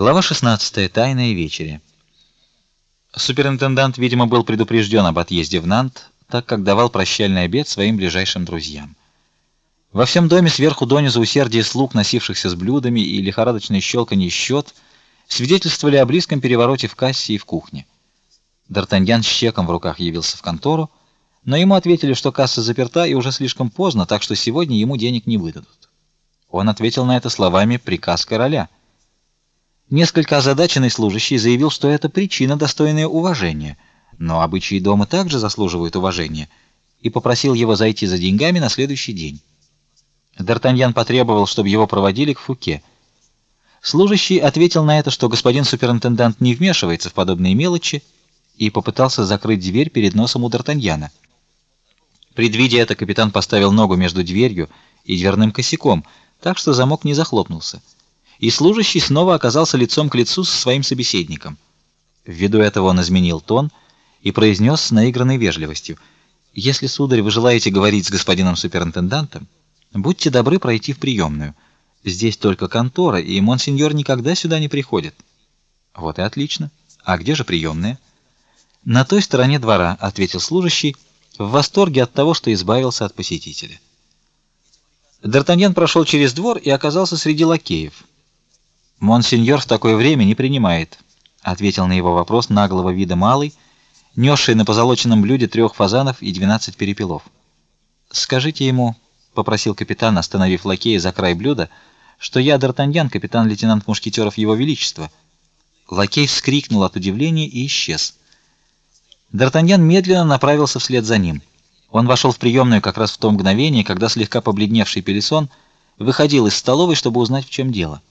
Глава 16. Тайная вечеря. Суперинтендант, видимо, был предупрежден об отъезде в Нант, так как давал прощальный обед своим ближайшим друзьям. Во всем доме сверху донизу усердие слуг, носившихся с блюдами, и лихорадочное щелканье счет свидетельствовали о близком перевороте в кассе и в кухне. Д'Артаньян с чеком в руках явился в контору, но ему ответили, что касса заперта и уже слишком поздно, так что сегодня ему денег не выдадут. Он ответил на это словами «приказ короля». Несколько озадаченный служащий заявил, что это причина достойная уважения, но обычаи дома также заслуживают уважения, и попросил его зайти за деньгами на следующий день. Д'Артаньян потребовал, чтобы его проводили к Фуке. Служащий ответил на это, что господин суперинтендант не вмешивается в подобные мелочи, и попытался закрыть дверь перед носом у Д'Артаньяна. Предвидя это, капитан поставил ногу между дверью и дверным косяком, так что замок не захлопнулся и служащий снова оказался лицом к лицу со своим собеседником. Ввиду этого он изменил тон и произнес с наигранной вежливостью: "Если сударь вы желаете говорить с господином суперинтендантом, будьте добры пройти в приемную. Здесь только контора, и монсеньор никогда сюда не приходит". Вот и отлично. А где же приемная? На той стороне двора, ответил служащий, в восторге от того, что избавился от посетителя. Д'Артаньян прошел через двор и оказался среди лакеев. Монсеньор в такое время не принимает, ответил на его вопрос наглого вида малый, несший на позолоченном блюде трех фазанов и двенадцать перепелов. Скажите ему, попросил капитан, остановив лакея за край блюда, что я Д'Артаньян, капитан-лейтенант мушкетеров Его Величества. Лакей вскрикнул от удивления и исчез. Д'Артаньян медленно направился вслед за ним. Он вошел в приемную как раз в то мгновение, когда слегка побледневший Пелисон выходил из столовой, чтобы узнать, в чем дело.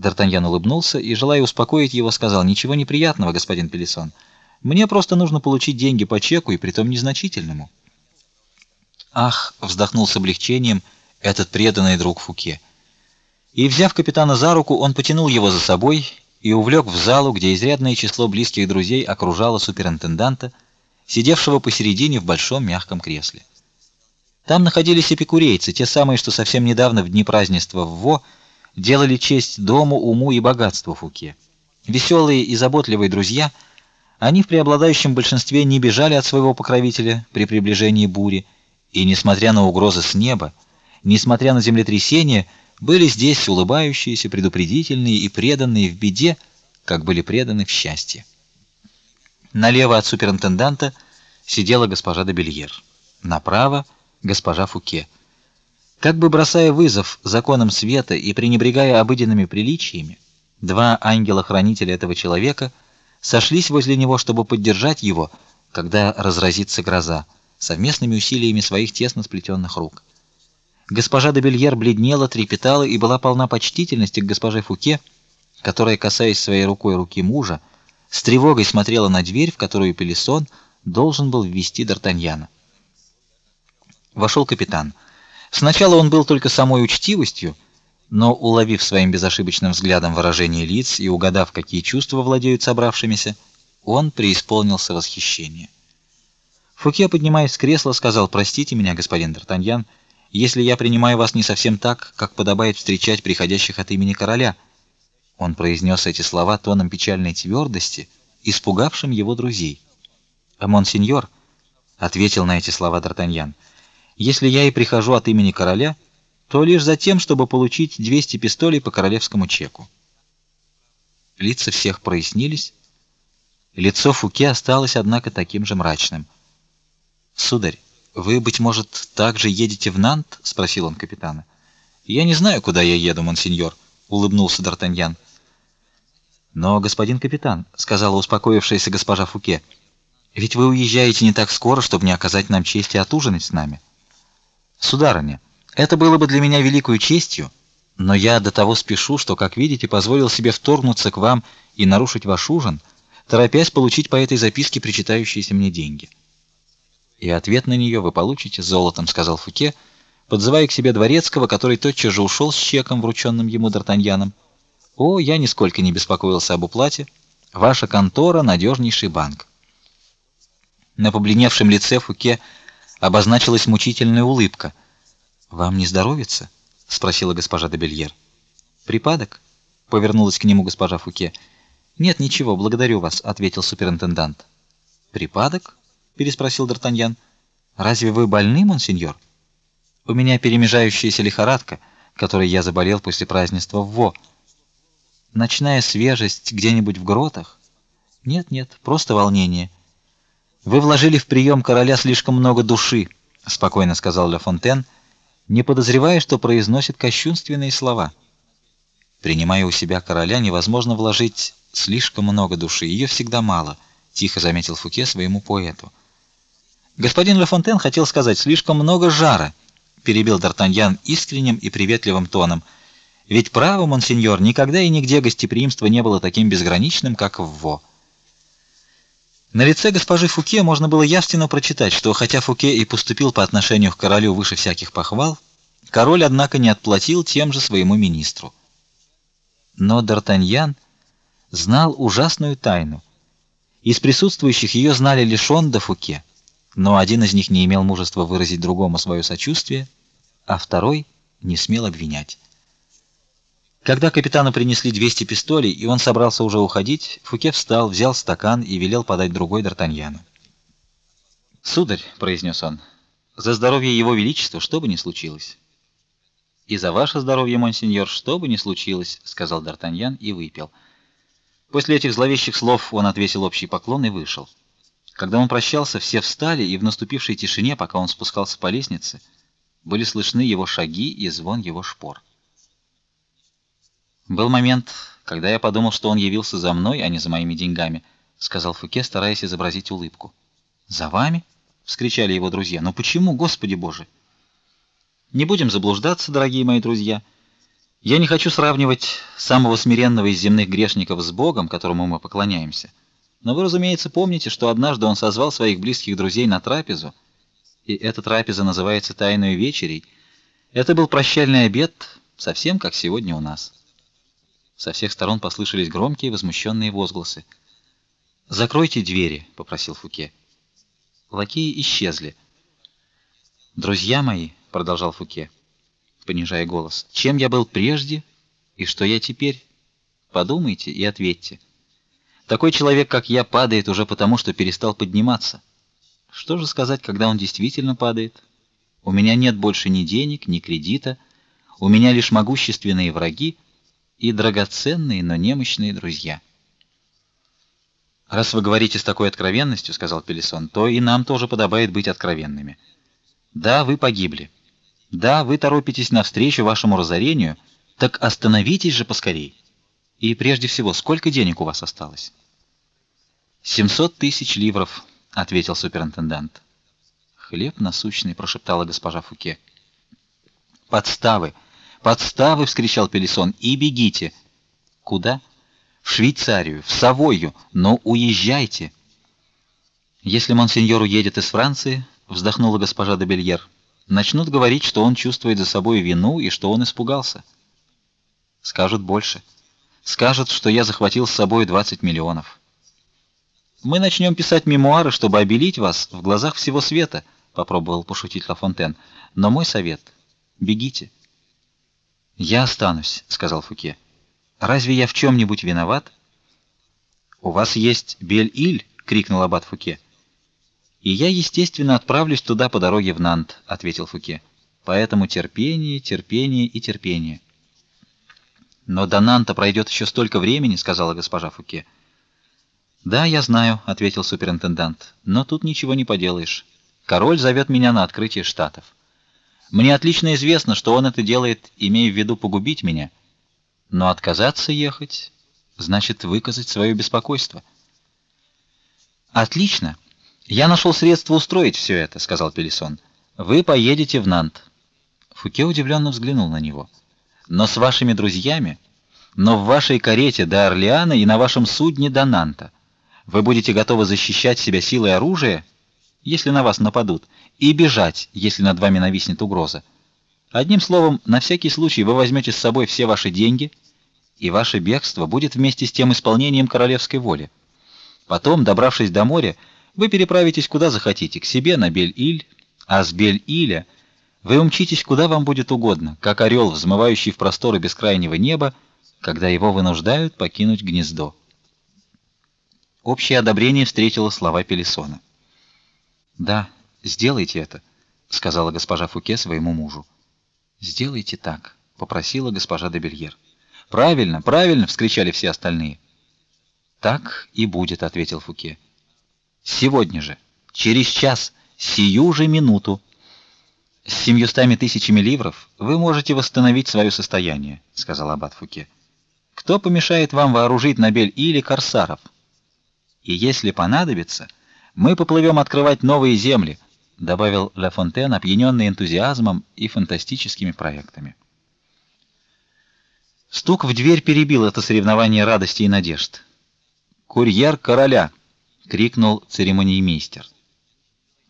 Д'Артаньян улыбнулся и, желая успокоить его, сказал: "Ничего неприятного, господин Пелисон. Мне просто нужно получить деньги по чеку и притом незначительному". Ах, вздохнул с облегчением этот преданный друг Фуке. И взяв капитана за руку, он потянул его за собой и увлек в залу, где изрядное число близких друзей окружало суперинтенданта, сидевшего посередине в большом мягком кресле. Там находились эпикурейцы, те самые, что совсем недавно в дни празднества в Во делали честь дому, уму и богатству Фуке. Веселые и заботливые друзья, они в преобладающем большинстве не бежали от своего покровителя при приближении бури, и несмотря на угрозы с неба, несмотря на землетрясение, были здесь улыбающиеся, предупредительные и преданные в беде, как были преданы в счастье. Налево от суперинтенданта сидела госпожа де Бельер, направо госпожа Фуке. Как бы бросая вызов законам света и пренебрегая обыденными приличиями, два ангела-хранителя этого человека сошлись возле него, чтобы поддержать его, когда разразится гроза, совместными усилиями своих тесно сплетенных рук. Госпожа де Бельер бледнела, трепетала и была полна почтительности к госпоже Фуке, которая, касаясь своей рукой руки мужа, с тревогой смотрела на дверь, в которую Пелисон должен был ввести Д'Артаньяна. Вошел капитан. Сначала он был только самой учтивостью, но уловив своим безошибочным взглядом выражение лиц и угадав, какие чувства владеют собравшимися, он преисполнился восхищения. Фуке, поднимаясь с кресла, сказал: "Простите меня, господин Д'Артаньян, если я принимаю вас не совсем так, как подобает встречать приходящих от имени короля". Он произнес эти слова тоном печальной твердости, испугавшим его друзей. "А монсеньор", ответил на эти слова Д'Артаньян. Если я и прихожу от имени короля, то лишь за тем, чтобы получить 200 пистолей по королевскому чеку. Лица всех прояснились. Лицо Фуке осталось однако таким же мрачным. Сударь, вы быть может также едете в Нант, спросил он капитана. Я не знаю, куда я еду, монсеньор, улыбнулся Д'Артаньян. Но господин капитан, сказала успокоившаяся госпожа Фуке, ведь вы уезжаете не так скоро, чтобы не оказать нам чести отужинать с нами. Сударыня, это было бы для меня великой честью, но я до того спешу, что, как видите, позволил себе вторгнуться к вам и нарушить ваш ужин, торопясь получить по этой записке причитающиеся мне деньги. И ответ на нее вы получите золотом, сказал Фуке, подзывая к себе дворецкого, который тотчас же ушел с чеком, врученным ему Д'Артаньяном. О, я нисколько не беспокоился об уплате. Ваша контора надежнейший банк. На побледневшем лице Фуке обозначилась мучительная улыбка. Вам не здоровится? спросила госпожа де Бельер. Припадок? повернулась к нему госпожа Фуке. Нет, ничего, благодарю вас, ответил суперинтендант. Припадок? переспросил Д'Артаньян. Разве вы больны, монсеньор? У меня перемежающаяся лихорадка, которой я заболел после празднества в Во. Ночная свежесть где-нибудь в гротах? Нет, нет, просто волнение. Вы вложили в прием короля слишком много души, спокойно сказал Ля Фонтен, не подозревая, что произносит кощунственные слова. Принимая у себя короля, невозможно вложить слишком много души, ее всегда мало, тихо заметил Фуке своему поэту. Господин Ля Фонтен хотел сказать слишком много жара, перебил Д'Артаньян искренним и приветливым тоном. Ведь право, монсеньор, никогда и нигде гостеприимство не было таким безграничным, как в Во. На лице госпожи Фуке можно было явственно прочитать, что хотя Фуке и поступил по отношению к королю выше всяких похвал, король однако не отплатил тем же своему министру. Но Д'Артаньян знал ужасную тайну. Из присутствующих ее знали лишь он да Фуке, но один из них не имел мужества выразить другому свое сочувствие, а второй не смел обвинять. Когда капитану принесли 200 пистолей, и он собрался уже уходить, Фуке встал, взял стакан и велел подать другой Д'Артаньяну. "Сударь", произнес он. "За здоровье его величества, что бы ни случилось". "И за ваше здоровье, монсеньор, что бы ни случилось", сказал Д'Артаньян и выпил. После этих зловещих слов он отвесил общий поклон и вышел. Когда он прощался, все встали, и в наступившей тишине, пока он спускался по лестнице, были слышны его шаги и звон его шпор. Был момент, когда я подумал, что он явился за мной, а не за моими деньгами, сказал Фуке, стараясь изобразить улыбку. За вами? вскричали его друзья. Но почему, Господи Боже? Не будем заблуждаться, дорогие мои друзья. Я не хочу сравнивать самого смиренного из земных грешников с Богом, которому мы поклоняемся. Но вы, разумеется, помните, что однажды он созвал своих близких друзей на трапезу, и эта трапеза называется тайной вечерей. Это был прощальный обед, совсем как сегодня у нас. Со всех сторон послышались громкие возмущенные возгласы. "Закройте двери", попросил Фуке. Лакеи исчезли. "Друзья мои", продолжал Фуке, понижая голос. "Чем я был прежде и что я теперь? Подумайте и ответьте. Такой человек, как я, падает уже потому, что перестал подниматься. Что же сказать, когда он действительно падает? У меня нет больше ни денег, ни кредита, у меня лишь могущественные враги, и драгоценные, но немощные друзья. Раз вы говорите с такой откровенностью, сказал Пелесон, то и нам тоже подобает быть откровенными. Да, вы погибли. Да, вы торопитесь навстречу вашему разорению, так остановитесь же поскорей. И прежде всего, сколько денег у вас осталось? «Семьсот тысяч ливров, ответил суперинтендант. Хлеб насущный, прошептала госпожа Фуке. Подставы, Подставы, вскричал Пелесон. И бегите. Куда? В Швейцарию, в Савойю, но уезжайте. Если монсеньор уедет из Франции, вздохнула госпожа де Бельер, начнут говорить, что он чувствует за собой вину и что он испугался. Скажут больше. Скажут, что я захватил с собой 20 миллионов. Мы начнем писать мемуары, чтобы обелить вас в глазах всего света, попробовал пошутить Ла Фонтен. Но мой совет бегите. Я останусь, сказал Фуке. Разве я в чем нибудь виноват? У вас есть Бель-Иль, крикнул аббат Фуке. И я, естественно, отправлюсь туда по дороге в Нант, ответил Фуке. Поэтому терпение, терпение и терпение. Но до Нанта пройдет еще столько времени, сказала госпожа Фуке. Да, я знаю, ответил суперинтендант. Но тут ничего не поделаешь. Король зовет меня на открытие штатов. Мне отлично известно, что он это делает, имея в виду погубить меня. Но отказаться ехать значит выказать свое беспокойство. Отлично. Я нашел средства устроить все это, сказал Пелесон. Вы поедете в Нант. Фуке удивленно взглянул на него. Но с вашими друзьями, но в вашей карете до Орлеана и на вашем судне до Нанта. Вы будете готовы защищать себя силой оружия, если на вас нападут, и бежать, если над вами нависнет угроза. Одним словом, на всякий случай вы возьмете с собой все ваши деньги, и ваше бегство будет вместе с тем исполнением королевской воли. Потом, добравшись до моря, вы переправитесь куда захотите, к себе на Бель-Иль, а с Бель-Иля вы умчитесь куда вам будет угодно, как орел, взмывающий в просторы бескрайнего неба, когда его вынуждают покинуть гнездо. Общее одобрение встретило слова Пелесона. "Да, сделайте это", сказала госпожа Фуке своему мужу. "Сделайте так", попросила госпожа де Бельер. "Правильно, правильно", вскричали все остальные. "Так и будет", ответил Фуке. "Сегодня же, через час, сию же минуту с семьюстами тысячами ливров вы можете восстановить свое состояние, сказал аббат Фуке. Кто помешает вам вооружить Набель или корсаров? И если понадобится, мы поплывем открывать новые земли, добавил Ла Фонтен, опьяненный энтузиазмом и фантастическими проектами. Стук в дверь перебил это соревнование радости и надежд. "Курьер короля!" крикнул церемониймейстер.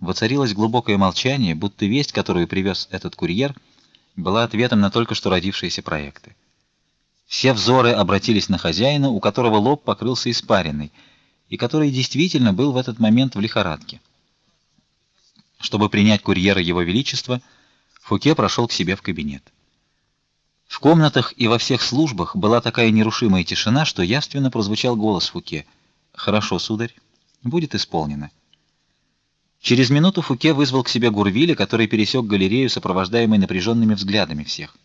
Воцарилось глубокое молчание, будто весть, которую привез этот курьер, была ответом на только что родившиеся проекты. Все взоры обратились на хозяина, у которого лоб покрылся испариной, и который действительно был в этот момент в лихорадке. Чтобы принять курьера его величества, Фуке прошел к себе в кабинет. В комнатах и во всех службах была такая нерушимая тишина, что явственно прозвучал голос Фуке: "Хорошо, сударь, будет исполнено". Через минуту Фуке вызвал к себе Гурвиля, который пересек галерею, сопровождаемый напряженными взглядами всех.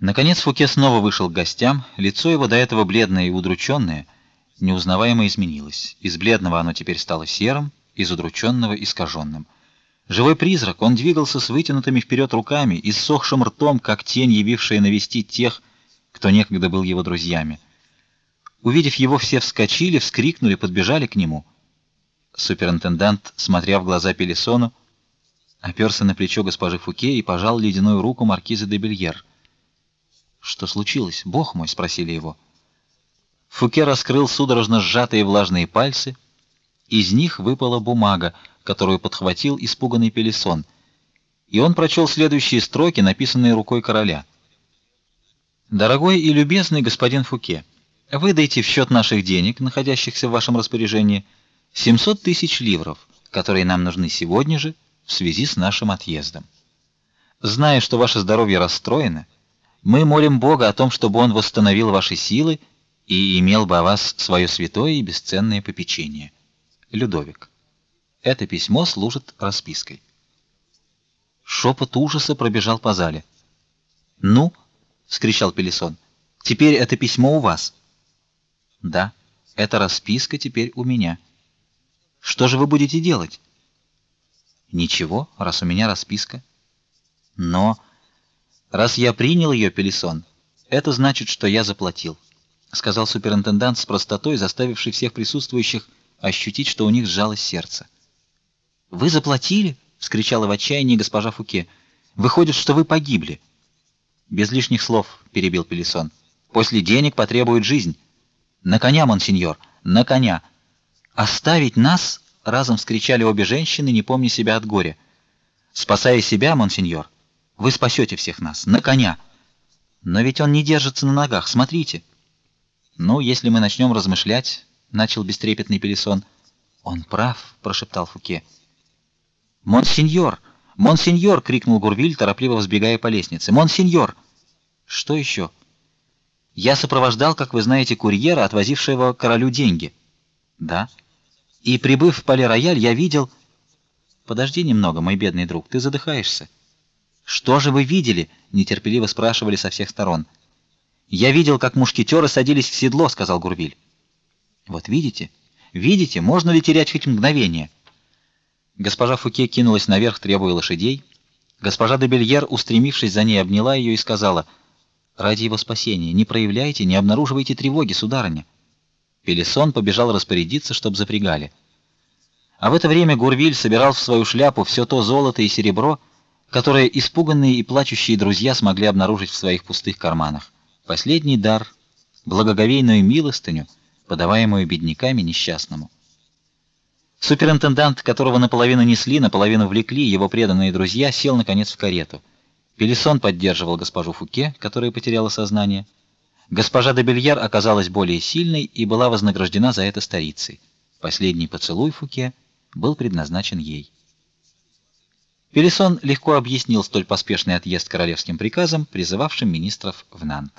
Наконец Фуке снова вышел к гостям, лицо его до этого бледное и удрученное неузнаваемо изменилось. Из бледного оно теперь стало серым, из удрученного искаженным. Живой призрак, он двигался с вытянутыми вперед руками и ссохшим ртом, как тень, явившая навестить тех, кто некогда был его друзьями. Увидев его, все вскочили, вскрикнули, подбежали к нему. Суперинтендант, смотря в глаза Пелесону, оперся на плечо госпожи Фуке и пожал ледяную руку маркизы де Бельер. Что случилось, бог мой, спросили его. Фуке раскрыл судорожно сжатые влажные пальцы, из них выпала бумага, которую подхватил испуганный Пелесон, и он прочел следующие строки, написанные рукой короля. Дорогой и любезный господин Фуке, выдайте в счет наших денег, находящихся в вашем распоряжении, 700 тысяч ливров, которые нам нужны сегодня же в связи с нашим отъездом. Зная, что ваше здоровье расстроено, мы молим Бога о том, чтобы он восстановил ваши силы и имел бы о вас свое святое и бесценное попечение. Людовик. Это письмо служит распиской. Шепот ужаса пробежал по зале. "Ну?" вскричал Пелесон. "Теперь это письмо у вас?" "Да, эта расписка теперь у меня." Что же вы будете делать? Ничего, раз у меня расписка. Но раз я принял ее, Пелесон, это значит, что я заплатил, сказал суперинтендант с простотой, заставивший всех присутствующих ощутить, что у них сжалось сердце. Вы заплатили? вскричала в отчаянии госпожа Фуке. Выходит, что вы погибли. Без лишних слов, перебил Пелесон. После денег потребует жизнь. На коня, монсеньор, на коня. Оставить нас? разом вскричали обе женщины, не помня себя от горя. Спасая себя, монсеньор, вы спасете всех нас на коня. Но ведь он не держится на ногах, смотрите. Ну, если мы начнем размышлять, начал бестрепетный Пелесон. Он прав, прошептал Фуке. Монсеньор, монсеньор, крикнул Гурвиль, торопливо взбегая по лестнице. Монсеньор. Что еще? Я сопровождал, как вы знаете, курьера, отвозившего королю деньги. Да. И прибыв в Пале-Рояль, я видел Подожди немного, мой бедный друг, ты задыхаешься. Что же вы видели? нетерпеливо спрашивали со всех сторон. Я видел, как мушкетеры садились в седло, сказал Гурвиль. Вот видите? Видите, можно ли терять хоть мгновение? Госпожа Фуке кинулась наверх, требуя лошадей. Госпожа де Бельер, устремившись за ней, обняла ее и сказала: "Ради его спасения, не проявляйте, не обнаруживайте тревоги, сударыня. Пелесон побежал распорядиться, чтобы запрягали. А в это время Гурвиль собирал в свою шляпу все то золото и серебро, которое испуганные и плачущие друзья смогли обнаружить в своих пустых карманах. Последний дар, благоговейную милостыню, подаваемую бедняками несчастному. Суперинтендант, которого наполовину несли, наполовину влекли его преданные друзья, сел наконец в карету. Пелесон поддерживал госпожу Фуке, которая потеряла сознание. Госпожа де Бельяр оказалась более сильной и была вознаграждена за это старицей. Последний поцелуй Фуке был предназначен ей. Пелесон легко объяснил столь поспешный отъезд королевским приказом, призывавшим министров в Нант.